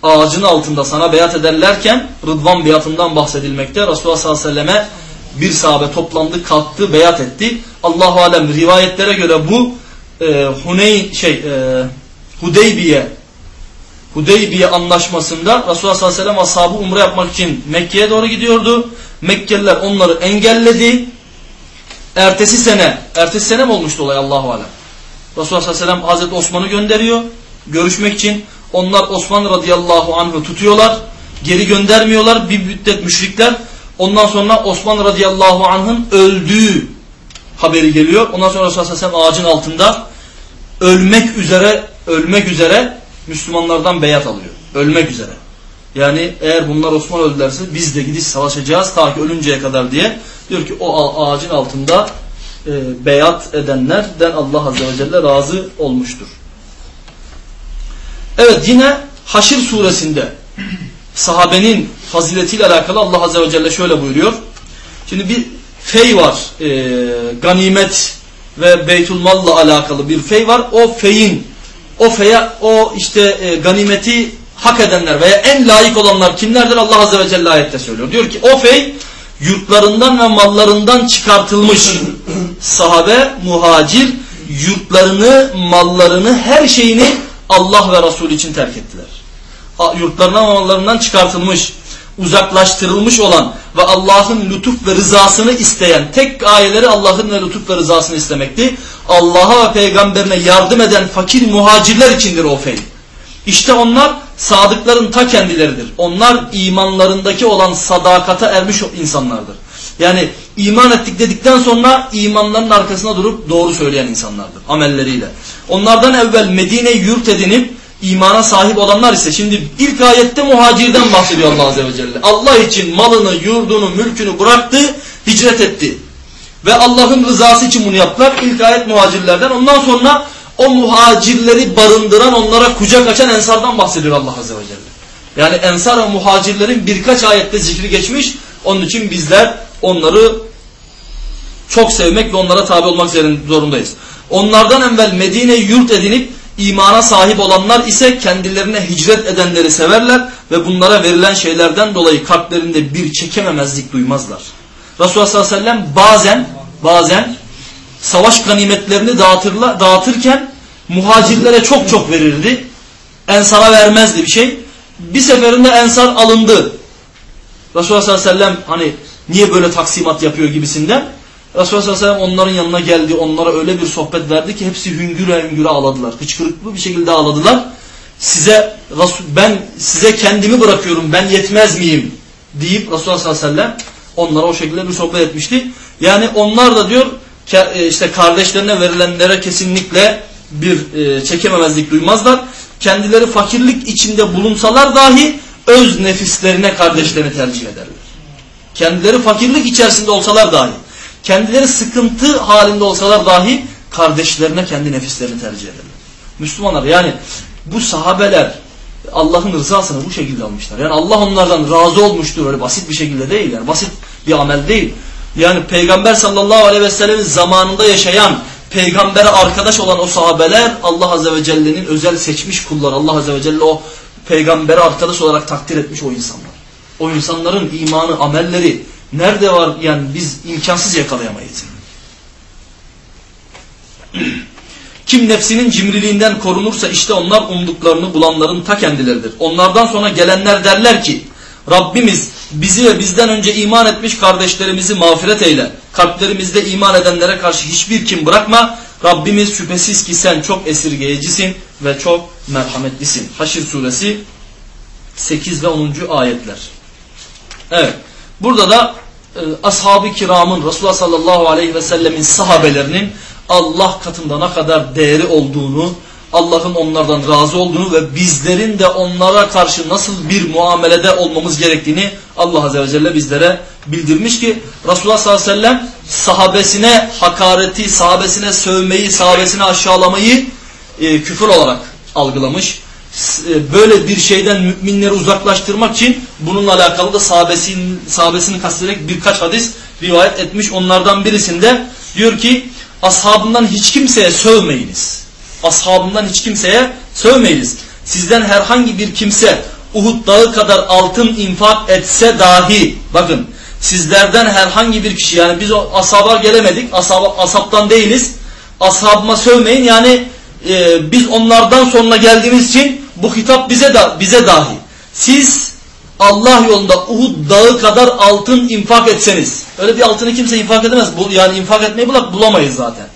Ağacın altında sana beyat ederlerken Rıdvan beyatından bahsedilmekte. Resulullah sallallahu aleyhi ve selleme bir sahabe toplandı, kalktı, beyat etti. Allahu alem rivayetlere göre bu e, Huneyn şey e, Hudeybiye Hudeybiye anlaşmasında Resulullah sallallahu aleyhi ve sellem ashabı umre yapmak için Mekke'ye doğru gidiyordu. Mekkeliler onları engelledi. Ertesi sene, ertesi sene mi olmuştu olay Allahu alem. Resulullah sallallahu aleyhi ve sellem Hazreti Osman'ı gönderiyor görüşmek için. Onlar Osman radıyallahu anh'ı tutuyorlar. Geri göndermiyorlar bir müddet müşrikler. Ondan sonra Osman radıyallahu anh'ın öldüğü haberi geliyor. Ondan sonra Resulullah sallallahu ağacın altında ölmek üzere ölmek üzere Müslümanlardan beyat alıyor. Ölmek üzere. Yani eğer bunlar Osman öldülerse biz de gidiş savaşacağız ta ki ölünceye kadar diye. Diyor ki o ağacın altında e, beyat edenlerden Allah Azze ve Celle razı olmuştur. Evet yine Haşr suresinde sahabenin faziletiyle alakalı Allah Azze ve Celle şöyle buyuruyor. Şimdi bir fey var. E, ganimet ve Beytulmal'la alakalı bir fey var. O feyin o feye o işte e, ganimeti hak edenler veya en layık olanlar kimlerdir Allah Azze ve Celle ayette söylüyor. Diyor ki o fey yurtlarından ve mallarından çıkartılmış sahabe, muhacir yurtlarını, mallarını, her şeyini Allah ve Resulü için terk ettiler. Yurtlarından mallarından çıkartılmış, uzaklaştırılmış olan ve Allah'ın lütuf ve rızasını isteyen tek gayeleri Allah'ın ve lütuf ve rızasını istemekti. Allah'a ve peygamberine yardım eden fakir muhacirler içindir o fey. İşte onlar sadıkların ta kendileridir. Onlar imanlarındaki olan sadakata ermiş insanlardır. Yani iman ettik dedikten sonra imanların arkasına durup doğru söyleyen insanlardır amelleriyle. Onlardan evvel Medine yurt edinip imana sahip olanlar ise şimdi ilk ayette muhacirden bahsediyor Allah Azze ve Celle. Allah için malını, yurdunu, mülkünü bıraktı, hicret etti. Ve Allah'ın rızası için bunu yaptılar. İlk ayet muhacirlerden. Ondan sonra o muhacirleri barındıran, onlara kucak açan ensardan bahsediyor Allah Azze ve Celle. Yani ensar ve muhacirlerin birkaç ayette zikri geçmiş. Onun için bizler onları çok sevmek ve onlara tabi olmak zorundayız. Onlardan evvel Medine yurt edinip imana sahip olanlar ise kendilerine hicret edenleri severler ve bunlara verilen şeylerden dolayı kalplerinde bir çekememezlik duymazlar. Resulullah sallallahu aleyhi ve sellem bazen bazen savaş ganimetlerini dağıtırla, dağıtırken muhacirlere çok çok verirdi. Ensara vermezdi bir şey. Bir seferinde ensar alındı. Resulullah sallallahu aleyhi ve sellem hani niye böyle taksimat yapıyor gibisinden. Resulullah sallallahu aleyhi ve sellem onların yanına geldi. Onlara öyle bir sohbet verdi ki hepsi hüngüre hüngüre ağladılar. Hıçkırıklı bir şekilde ağladılar. Size ben size kendimi bırakıyorum. Ben yetmez miyim? deyip Resulullah sallallahu aleyhi ve sellem onlara o şekilde bir sohbet etmişti. Yani onlar da diyor e, işte kardeşlerine verilenlere kesinlikle bir e, çekememezlik duymazlar. Kendileri fakirlik içinde bulunsalar dahi öz nefislerine kardeşlerini tercih ederler. Kendileri fakirlik içerisinde olsalar dahi, kendileri sıkıntı halinde olsalar dahi kardeşlerine kendi nefislerini tercih ederler. Müslümanlar yani bu sahabeler Allah'ın rızasını bu şekilde almışlar. Yani Allah onlardan razı olmuştur öyle basit bir şekilde değil yani basit bir amel değil. Yani Peygamber sallallahu aleyhi ve sellemin zamanında yaşayan peygambere arkadaş olan o sahabeler Allah azze ve celle'nin özel seçmiş kulları. Allah azze ve celle o peygambere arkadaş olarak takdir etmiş o insanlar. O insanların imanı, amelleri nerede var yani biz imkansız yakalayamayız. Kim nefsinin cimriliğinden korunursa işte onlar umduklarını bulanların ta kendileridir. Onlardan sonra gelenler derler ki Rabbimiz bizi ve bizden önce iman etmiş kardeşlerimizi mağfiret eyle. Kalplerimizde iman edenlere karşı hiçbir kim bırakma. Rabbimiz şüphesiz ki sen çok esirgeyicisin ve çok merhametlisin. Haşir suresi 8 ve 10. ayetler. Evet. Burada da e, ashab-ı kiramın Resulullah sallallahu aleyhi ve sellemin sahabelerinin Allah katında ne kadar değeri olduğunu, Allah'ın onlardan razı olduğunu ve bizlerin de onlara karşı nasıl bir muamelede olmamız gerektiğini Allah Azze ve Celle bizlere bildirmiş ki Resulullah sallallahu aleyhi ve sellem sahabesine hakareti, sahabesine sövmeyi, sahabesine aşağılamayı e, küfür olarak algılamış. E, böyle bir şeyden müminleri uzaklaştırmak için bununla alakalı da sahabesinin, sahabesini kastederek birkaç hadis rivayet etmiş. Onlardan birisinde diyor ki ashabından hiç kimseye sövmeyiniz. Ashabından hiç kimseye sövmeyiniz. Sizden herhangi bir kimse Uhud dağı kadar altın infak etse dahi bakın sizlerden herhangi bir kişi yani biz o gelemedik ashab, ashabtan değiliz ashabıma sövmeyin yani e, biz onlardan sonra geldiğimiz için bu hitap bize da bize dahi siz Allah yolunda Uhud dağı kadar altın infak etseniz öyle bir altını kimse infak edemez bu, yani infak etmeyi bulak bulamayız zaten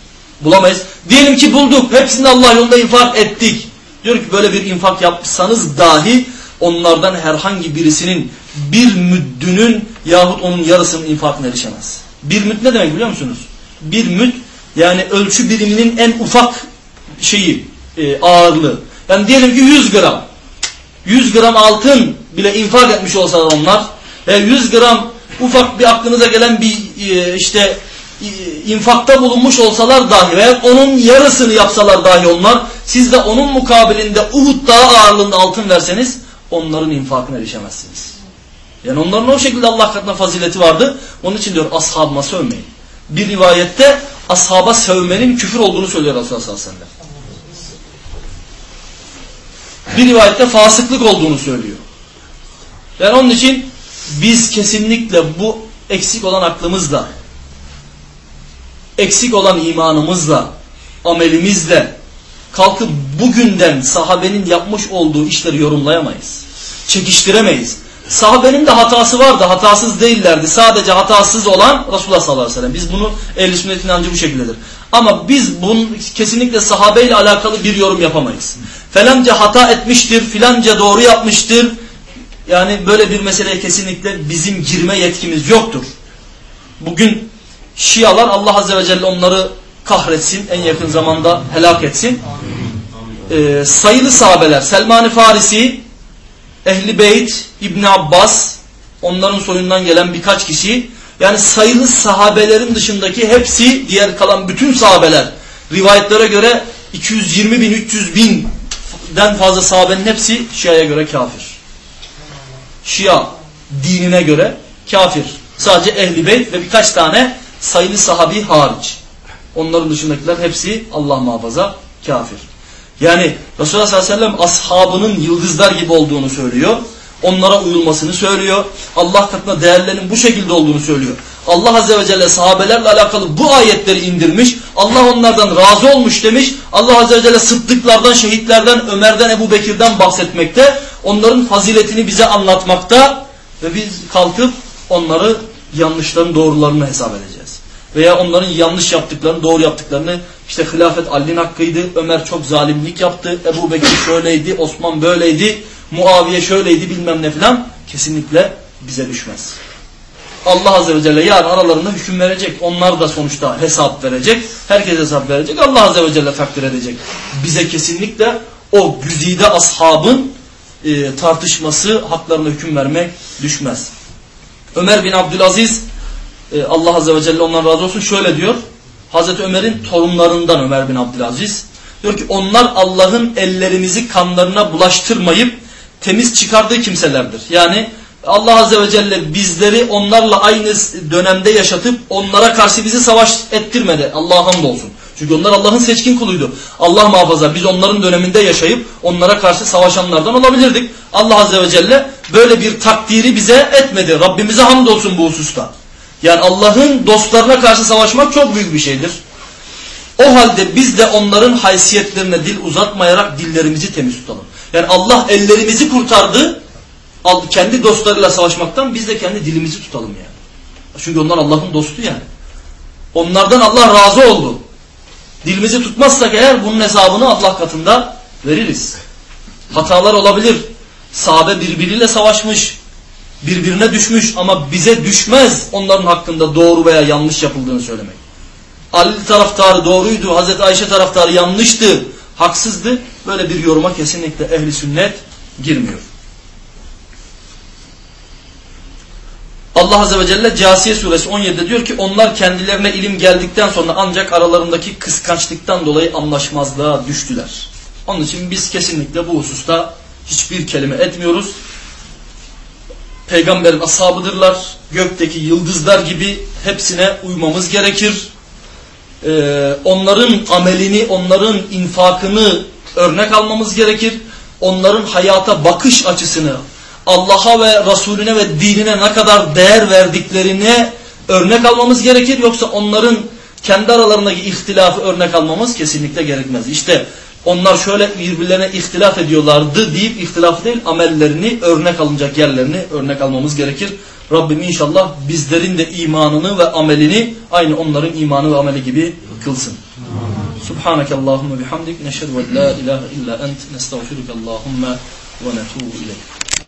bulamayız diyelim ki bulduk hepsini Allah yolunda infak ettik diyor ki böyle bir infak yapsanız dahi onlardan herhangi birisinin bir müddünün yahut onun yarısının infakına erişemez. Bir müd ne demek biliyor musunuz? Bir müd yani ölçü biriminin en ufak şeyi e, ağırlığı. Yani diyelim ki 100 gram. 100 gram altın bile infak etmiş olsalar onlar ve 100 gram ufak bir aklınıza gelen bir e, işte e, infakta bulunmuş olsalar dahi veya onun yarısını yapsalar dahi onlar siz de onun mukabilinde Uhud dağı ağırlığında altın verseniz onların infakına erişemezsiniz. Yani onların o şekilde Allah katına fazileti vardı. Onun için diyor ashabıma sövmeyin. Bir rivayette ashaba sövmenin küfür olduğunu söylüyor Resulullah sallallahu aleyhi ve sellem. Bir rivayette fasıklık olduğunu söylüyor. Yani onun için biz kesinlikle bu eksik olan aklımızla, eksik olan imanımızla, amelimizle kalkıp bugünden sahabenin yapmış olduğu işleri yorumlayamayız. Çekiştiremeyiz. Sahabenin de hatası vardı. Hatasız değillerdi. Sadece hatasız olan Resulullah sallallahu aleyhi ve sellem. Biz bunu ehl-i sünnet inancı bu şekildedir. Ama biz bunun kesinlikle sahabeyle alakalı bir yorum yapamayız. Felanca hata etmiştir, filanca doğru yapmıştır. Yani böyle bir meseleye kesinlikle bizim girme yetkimiz yoktur. Bugün Şialar Allah Azze ve Celle onları kahretsin, en yakın zamanda helak etsin. Ee, sayılı sahabeler, Selman-ı Farisi, Ehli Beyt, İbn Abbas, onların soyundan gelen birkaç kişi, yani sayılı sahabelerin dışındaki hepsi, diğer kalan bütün sahabeler, rivayetlere göre 220 bin, 300 binden fazla sahabenin hepsi Şia'ya göre kafir. Şia dinine göre kafir. Sadece Ehli Beyt ve birkaç tane sayılı sahabi hariç. Onların dışındakiler hepsi Allah muhafaza kafir. Yani Resulullah sallallahu aleyhi ve sellem ashabının yıldızlar gibi olduğunu söylüyor. Onlara uyulmasını söylüyor. Allah katında değerlerinin bu şekilde olduğunu söylüyor. Allah azze ve celle sahabelerle alakalı bu ayetleri indirmiş. Allah onlardan razı olmuş demiş. Allah azze ve celle sıddıklardan, şehitlerden, Ömer'den, Ebu Bekir'den bahsetmekte. Onların faziletini bize anlatmakta. Ve biz kalkıp onları yanlışların doğrularını hesap edeceğiz. veya onların yanlış yaptıklarını, doğru yaptıklarını işte hilafet Ali'nin hakkıydı, Ömer çok zalimlik yaptı, Ebu Bekir şöyleydi, Osman böyleydi, Muaviye şöyleydi bilmem ne filan kesinlikle bize düşmez. Allah Azze ve Celle yarın aralarında hüküm verecek. Onlar da sonuçta hesap verecek. Herkes hesap verecek. Allah Azze ve Celle takdir edecek. Bize kesinlikle o güzide ashabın e, tartışması, haklarına hüküm vermek düşmez. Ömer bin Abdülaziz e, Allah Azze ve Celle ondan razı olsun şöyle diyor. Hazreti Ömer'in torunlarından Ömer bin Abdülaziz. Diyor ki onlar Allah'ın ellerimizi kanlarına bulaştırmayıp temiz çıkardığı kimselerdir. Yani Allah Azze ve Celle bizleri onlarla aynı dönemde yaşatıp onlara karşı bizi savaş ettirmedi. Allah'a hamdolsun. Çünkü onlar Allah'ın seçkin kuluydu. Allah muhafaza biz onların döneminde yaşayıp onlara karşı savaşanlardan olabilirdik. Allah Azze ve Celle böyle bir takdiri bize etmedi. Rabbimize hamdolsun bu hususta. Yani Allah'ın dostlarına karşı savaşmak çok büyük bir şeydir. O halde biz de onların haysiyetlerine dil uzatmayarak dillerimizi temiz tutalım. Yani Allah ellerimizi kurtardı. Kendi dostlarıyla savaşmaktan biz de kendi dilimizi tutalım yani. Çünkü onlar Allah'ın dostu yani. Onlardan Allah razı oldu. Dilimizi tutmazsak eğer bunun hesabını Allah katında veririz. Hatalar olabilir. Sahabe birbiriyle savaşmış. Birbirine düşmüş ama bize düşmez onların hakkında doğru veya yanlış yapıldığını söylemek. Ali taraftarı doğruydu, Hazreti Ayşe taraftarı yanlıştı, haksızdı. Böyle bir yoruma kesinlikle ehli sünnet girmiyor. Allah Azze ve Celle Casiye suresi 17'de diyor ki onlar kendilerine ilim geldikten sonra ancak aralarındaki kıskançlıktan dolayı anlaşmazlığa düştüler. Onun için biz kesinlikle bu hususta hiçbir kelime etmiyoruz. Peygamberin ashabıdırlar. Gökteki yıldızlar gibi hepsine uymamız gerekir. Ee, onların amelini, onların infakını örnek almamız gerekir. Onların hayata bakış açısını, Allah'a ve Resulüne ve dinine ne kadar değer verdiklerine örnek almamız gerekir. Yoksa onların kendi aralarındaki ihtilafı örnek almamız kesinlikle gerekmez. İşte onlar şöyle birbirlerine ihtilaf ediyorlardı deyip ihtilaf değil amellerini örnek alınacak yerlerini örnek almamız gerekir. Rabbim inşallah bizlerin de imanını ve amelini aynı onların imanı ve ameli gibi kılsın. Subhaneke Allahümme bihamdik neşhedü ve la ilahe illa ent nestağfiruke Allahümme ve netubu ileyk.